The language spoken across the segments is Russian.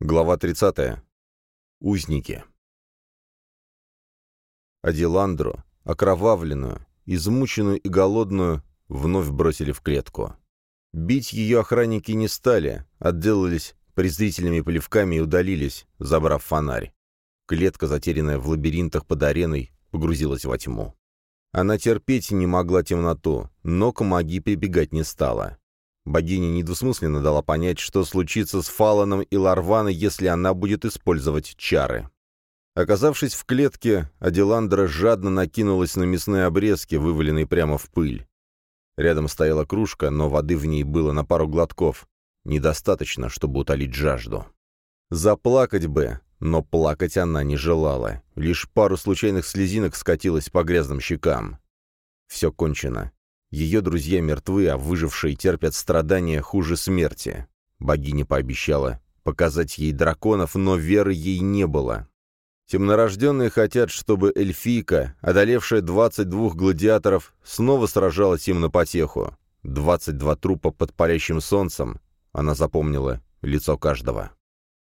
Глава 30. Узники. Адиландру, окровавленную, измученную и голодную, вновь бросили в клетку. Бить ее охранники не стали, отделались презрительными плевками и удалились, забрав фонарь. Клетка, затерянная в лабиринтах под ареной, погрузилась во тьму. Она терпеть не могла темноту, но к магии прибегать не стала. Богиня недвусмысленно дала понять, что случится с Фаланом и Ларваной, если она будет использовать чары. Оказавшись в клетке, Аделандра жадно накинулась на мясные обрезки, вываленные прямо в пыль. Рядом стояла кружка, но воды в ней было на пару глотков. Недостаточно, чтобы утолить жажду. Заплакать бы, но плакать она не желала. Лишь пару случайных слезинок скатилась по грязным щекам. Все кончено. Ее друзья мертвы, а выжившие терпят страдания хуже смерти. Богиня пообещала показать ей драконов, но веры ей не было. Темнорожденные хотят, чтобы эльфийка, одолевшая 22 гладиаторов, снова сражалась им на потеху. 22 трупа под палящим солнцем. Она запомнила лицо каждого.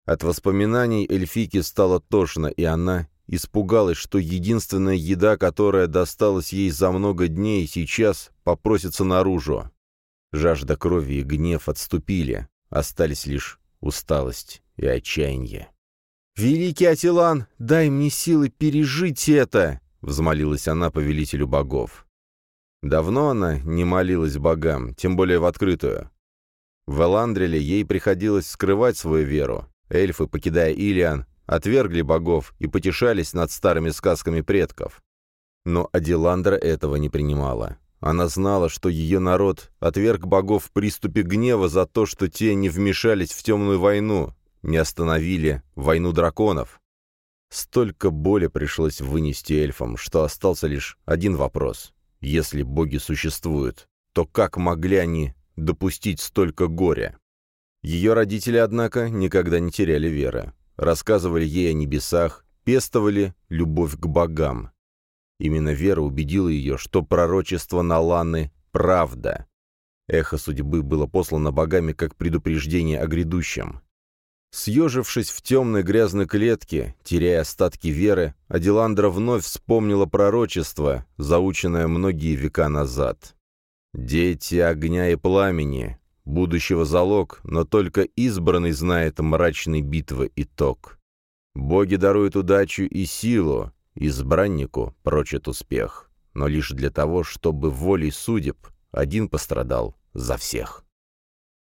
От воспоминаний эльфийки стало тошно, и она Испугалась, что единственная еда, которая досталась ей за много дней, сейчас попросится наружу. Жажда крови и гнев отступили, остались лишь усталость и отчаяние. «Великий Атилан, дай мне силы пережить это!» — взмолилась она повелителю богов. Давно она не молилась богам, тем более в открытую. В Эландреле ей приходилось скрывать свою веру. Эльфы, покидая Илиан, отвергли богов и потешались над старыми сказками предков. Но Адиландра этого не принимала. Она знала, что ее народ отверг богов в приступе гнева за то, что те не вмешались в темную войну, не остановили войну драконов. Столько боли пришлось вынести эльфам, что остался лишь один вопрос. Если боги существуют, то как могли они допустить столько горя? Ее родители, однако, никогда не теряли веры рассказывали ей о небесах, пестовали любовь к богам. Именно Вера убедила ее, что пророчество Наланы — правда. Эхо судьбы было послано богами как предупреждение о грядущем. Съежившись в темной грязной клетке, теряя остатки веры, Аделандра вновь вспомнила пророчество, заученное многие века назад. «Дети огня и пламени, Будущего залог, но только избранный знает мрачной битвы итог. Боги даруют удачу и силу, избраннику прочит успех, но лишь для того, чтобы волей судеб один пострадал за всех.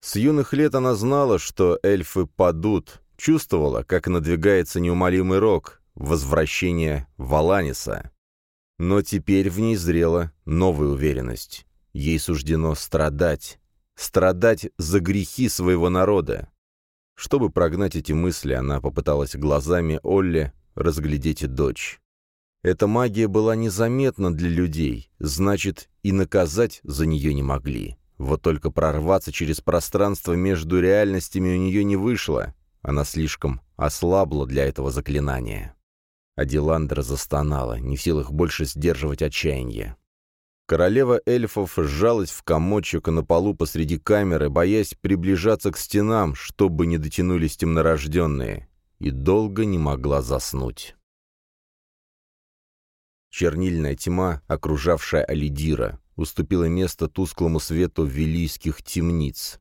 С юных лет она знала, что эльфы падут, чувствовала, как надвигается неумолимый рок, возвращение Валаниса. Но теперь в ней зрела новая уверенность. Ей суждено страдать, страдать за грехи своего народа. Чтобы прогнать эти мысли, она попыталась глазами Олли разглядеть дочь. Эта магия была незаметна для людей, значит, и наказать за нее не могли. Вот только прорваться через пространство между реальностями у нее не вышло. Она слишком ослабла для этого заклинания. Адиландра застонала, не в силах больше сдерживать отчаяние. Королева эльфов сжалась в комочек на полу посреди камеры, боясь приближаться к стенам, чтобы не дотянулись темнорожденные, и долго не могла заснуть. Чернильная тьма, окружавшая Алидира, уступила место тусклому свету велийских темниц.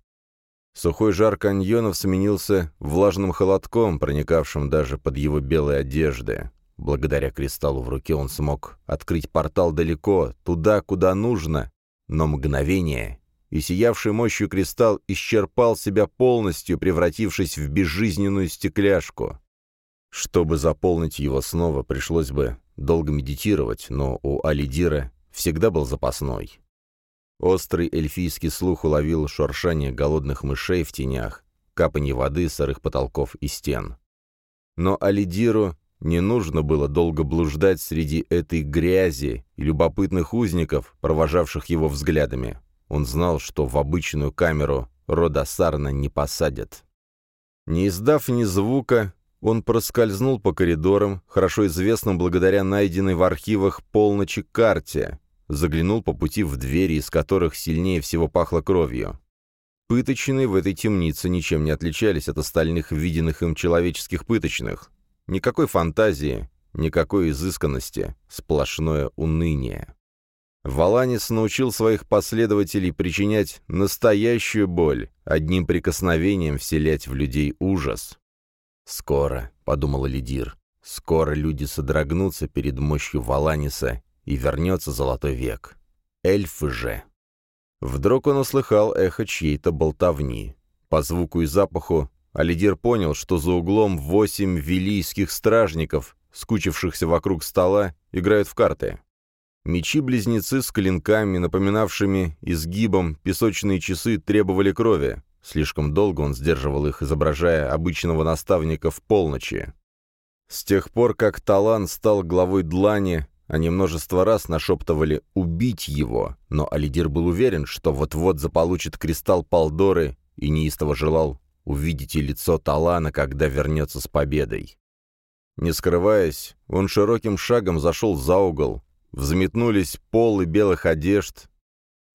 Сухой жар каньонов сменился влажным холодком, проникавшим даже под его белые одежды. Благодаря кристаллу в руке он смог открыть портал далеко, туда, куда нужно, но мгновение, и сиявший мощью кристалл исчерпал себя полностью, превратившись в безжизненную стекляшку. Чтобы заполнить его снова, пришлось бы долго медитировать, но у Алидира всегда был запасной. Острый эльфийский слух уловил шуршание голодных мышей в тенях, капанье воды, сырых потолков и стен. Но Алидиру не нужно было долго блуждать среди этой грязи и любопытных узников, провожавших его взглядами. Он знал, что в обычную камеру рода Сарна не посадят. Не издав ни звука, он проскользнул по коридорам, хорошо известным благодаря найденной в архивах полночи карте, заглянул по пути в двери, из которых сильнее всего пахло кровью. Пыточные в этой темнице ничем не отличались от остальных виденных им человеческих пыточных. Никакой фантазии, никакой изысканности, сплошное уныние. Валанис научил своих последователей причинять настоящую боль, одним прикосновением вселять в людей ужас. «Скоро», — подумал Лидир, — «скоро люди содрогнутся перед мощью Валаниса, и вернется золотой век. Эльфы же». Вдруг он услыхал эхо чьей-то болтовни. По звуку и запаху Алидир понял, что за углом восемь вилийских стражников, скучившихся вокруг стола, играют в карты. Мечи-близнецы с клинками, напоминавшими изгибом песочные часы, требовали крови. Слишком долго он сдерживал их, изображая обычного наставника в полночи. С тех пор, как Талан стал главой Длани, они множество раз нашептывали «убить его», но Алидир был уверен, что вот-вот заполучит кристалл Палдоры и неистово желал увидеть и лицо Талана, когда вернется с победой. Не скрываясь, он широким шагом зашел за угол, взметнулись полы белых одежд,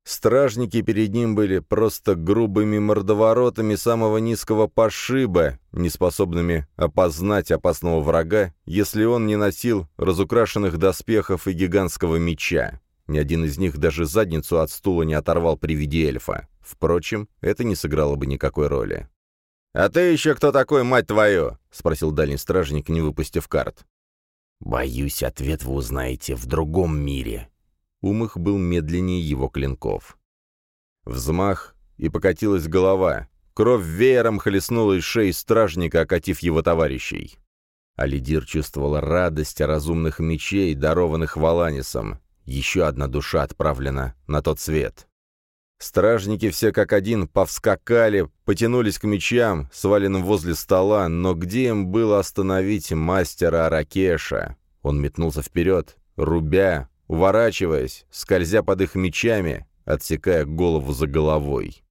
Стражники перед ним были просто грубыми мордоворотами самого низкого пошиба, неспособными опознать опасного врага, если он не носил разукрашенных доспехов и гигантского меча. Ни один из них даже задницу от стула не оторвал при виде эльфа. Впрочем, это не сыграло бы никакой роли. «А ты еще кто такой, мать твою?» — спросил дальний стражник, не выпустив карт. «Боюсь, ответ вы узнаете в другом мире», Ум их был медленнее его клинков. Взмах, и покатилась голова. Кровь веером хлестнула из шеи стражника, окатив его товарищей. Алидир чувствовал радость разумных мечей, дарованных Валанисом. Еще одна душа отправлена на тот свет. Стражники все как один повскакали, потянулись к мечам, сваленным возле стола, но где им было остановить мастера Аракеша? Он метнулся вперед, рубя, уворачиваясь, скользя под их мечами, отсекая голову за головой.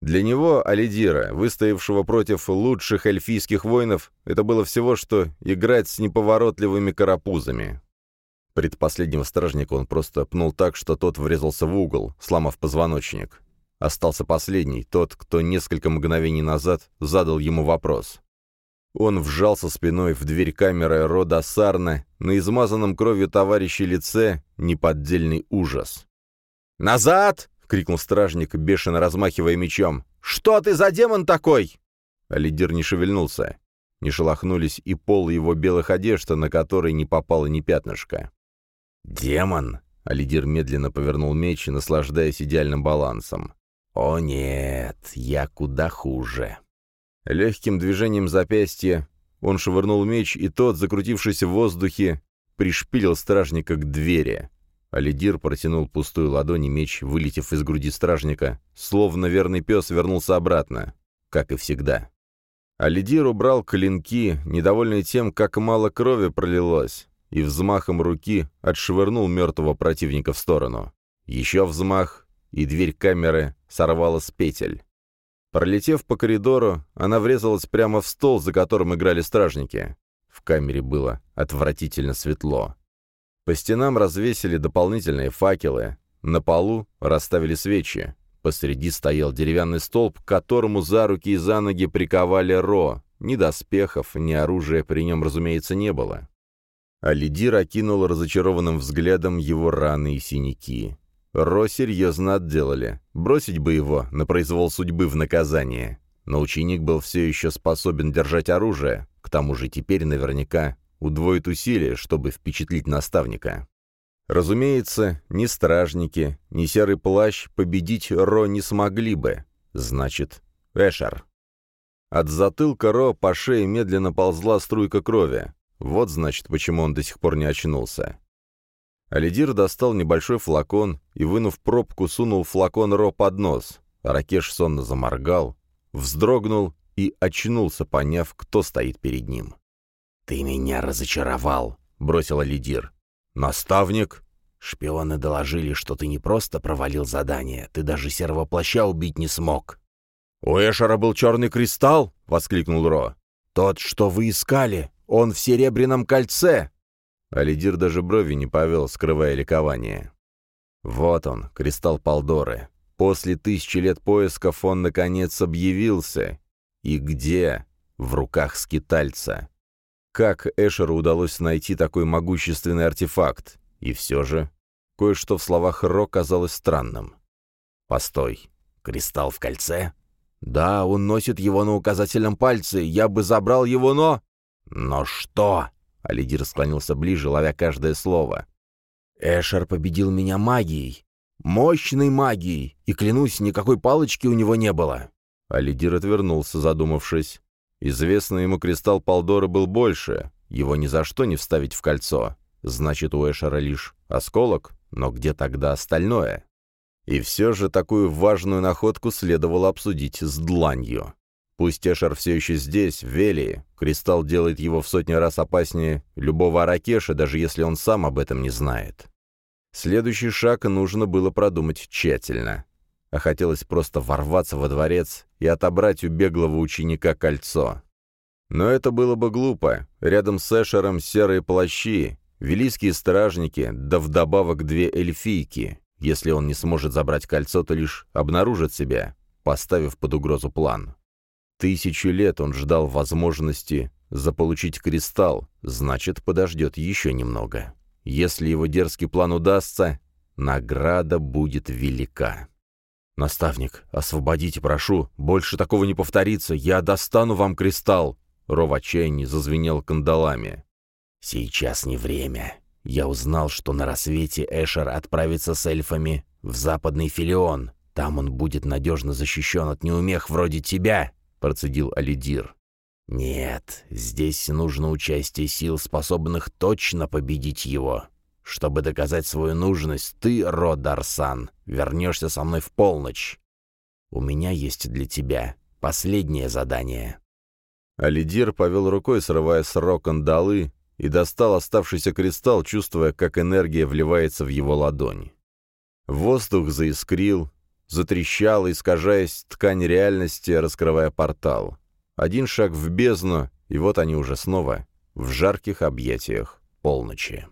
Для него, Алидира, выстоявшего против лучших эльфийских воинов, это было всего, что играть с неповоротливыми карапузами. Предпоследнего стражника он просто пнул так, что тот врезался в угол, сломав позвоночник. Остался последний, тот, кто несколько мгновений назад задал ему вопрос. Он вжался спиной в дверь камеры рода Сарна, на измазанном кровью товарища лице неподдельный ужас. «Назад!» — крикнул стражник, бешено размахивая мечом. «Что ты за демон такой?» А лидер не шевельнулся. Не шелохнулись и пол его белых одежд, на которой не попало ни пятнышка. «Демон!» — а лидер медленно повернул меч, наслаждаясь идеальным балансом. «О нет, я куда хуже!» Легким движением запястья он швырнул меч, и тот, закрутившись в воздухе, пришпилил стражника к двери. Алидир протянул пустую ладонь, и меч, вылетев из груди стражника, словно верный пес вернулся обратно, как и всегда. Алидир убрал клинки, недовольный тем, как мало крови пролилось, и взмахом руки отшвырнул мертвого противника в сторону. Еще взмах, и дверь камеры сорвала с петель. Пролетев по коридору, она врезалась прямо в стол, за которым играли стражники. В камере было отвратительно светло. По стенам развесили дополнительные факелы, на полу расставили свечи. Посреди стоял деревянный столб, к которому за руки и за ноги приковали Ро. Ни доспехов, ни оружия при нем, разумеется, не было. Алидир окинул разочарованным взглядом его раны и синяки. Ро серьезно отделали. Бросить бы его на произвол судьбы в наказание. Но ученик был все еще способен держать оружие, к тому же теперь наверняка удвоит усилия, чтобы впечатлить наставника. Разумеется, ни стражники, ни серый плащ победить Ро не смогли бы. Значит, Эшер. От затылка Ро по шее медленно ползла струйка крови. Вот значит, почему он до сих пор не очнулся. Алидир достал небольшой флакон и, вынув пробку, сунул флакон Ро под нос. Ракеш сонно заморгал, вздрогнул и очнулся, поняв, кто стоит перед ним. «Ты меня разочаровал», — бросил Алидир. «Наставник?» «Шпионы доложили, что ты не просто провалил задание, ты даже серого плаща убить не смог». «У Эшера был черный кристалл?» — воскликнул Ро. «Тот, что вы искали, он в серебряном кольце!» Алидир даже брови не повел, скрывая ликование. Вот он, кристалл Палдоры. После тысячи лет поисков он, наконец, объявился. И где? В руках скитальца. Как Эшеру удалось найти такой могущественный артефакт? И все же, кое-что в словах Ро казалось странным. «Постой, кристалл в кольце?» «Да, он носит его на указательном пальце, я бы забрал его, но...» «Но что?» — Алидир склонился ближе, ловя каждое слово. «Эшер победил меня магией, мощной магией, и, клянусь, никакой палочки у него не было». Алидир отвернулся, задумавшись. Известный ему кристалл Палдора был больше, его ни за что не вставить в кольцо. Значит, у Эшера лишь осколок, но где тогда остальное? И все же такую важную находку следовало обсудить с дланью. Пусть Эшер все еще здесь, в Велии, кристалл делает его в сотни раз опаснее любого Аракеша, даже если он сам об этом не знает. Следующий шаг нужно было продумать тщательно а хотелось просто ворваться во дворец и отобрать у беглого ученика кольцо. Но это было бы глупо. Рядом с Эшером серые плащи, велийские стражники, да вдобавок две эльфийки. Если он не сможет забрать кольцо, то лишь обнаружит себя, поставив под угрозу план. Тысячу лет он ждал возможности заполучить кристалл, значит, подождет еще немного. Если его дерзкий план удастся, награда будет велика. «Наставник, освободите, прошу. Больше такого не повторится. Я достану вам кристалл!» Ров отчаянии зазвенел кандалами. «Сейчас не время. Я узнал, что на рассвете Эшер отправится с эльфами в западный Филион. Там он будет надежно защищен от неумех вроде тебя», — процедил Алидир. «Нет, здесь нужно участие сил, способных точно победить его. Чтобы доказать свою нужность, ты, Родарсан, вернешься со мной в полночь. У меня есть для тебя последнее задание». Алидир повел рукой, срывая с рок-кандалы, и достал оставшийся кристалл, чувствуя, как энергия вливается в его ладонь. Воздух заискрил, затрещал, искажаясь ткань реальности, раскрывая портал. Один шаг в бездну, и вот они уже снова в жарких объятиях полночи.